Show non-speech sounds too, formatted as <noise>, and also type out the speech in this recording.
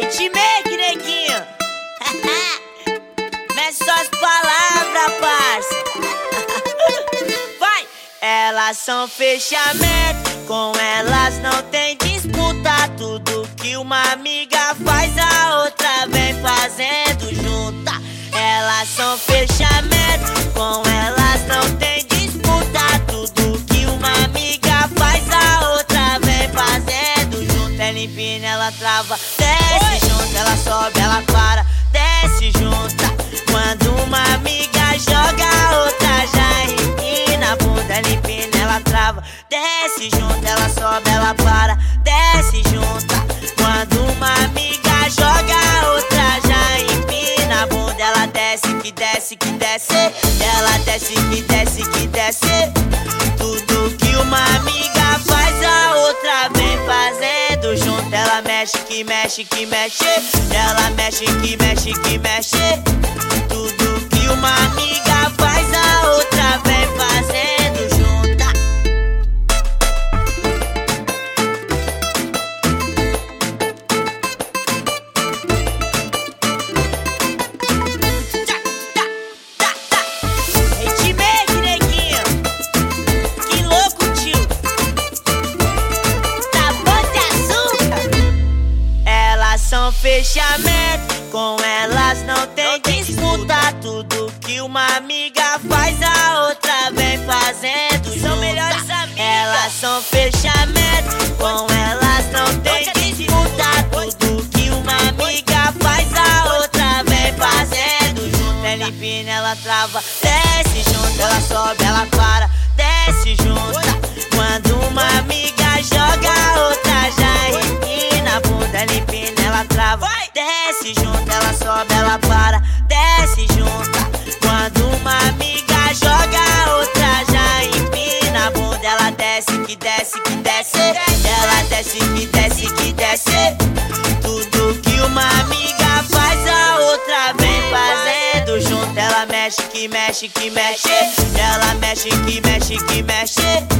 Hitmake, neguinho. <laughs> Mexe suas palavras, parça. <laughs> Vai! Elas são fechamento, com elas não tem disputa. Tudo que uma amiga faz, a outra vem fazendo junta. Elas são fechamento, com elas não tem disputa. Tudo que uma amiga faz, a outra vem fazendo junto. Ela empina, ela trava, ela sobe, ela para, desce junta. Quando uma amiga joga, outra já empina bunda, ela empina, ela trava, desce junto, ela sobe, ela para, desce junta. Quando uma amiga joga, outra já empina bunda, ela desce, que desce, que desce, ela desce, que desce, que desce. Tudo que uma amiga que mexe, que mexe. Ela mexe, que mexe, que mexe. Tudo que uma amiga fechamento, com elas não tem disputa. Tudo que uma amiga faz, a outra vem fazendo. São melhores amigas. Elas são fechamento, com elas não tem disputa. Tudo que uma amiga faz, a outra vem fazendo junto. Ela empina, ela trava, desce junto, ela sobe, ela para, desce junto. Desce junto, ela sobe, ela para, desce junto. Quando uma amiga joga, a outra já empina a bunda, ela desce, que desce, que desce, ela desce, que desce, que desce. Tudo que uma amiga faz, a outra vem fazendo junto. Ela mexe, que mexe, que mexe. Ela mexe, que mexe, que mexe.